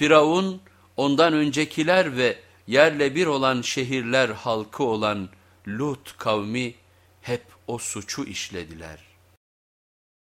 Firavun, ondan öncekiler ve yerle bir olan şehirler halkı olan Lut kavmi hep o suçu işlediler.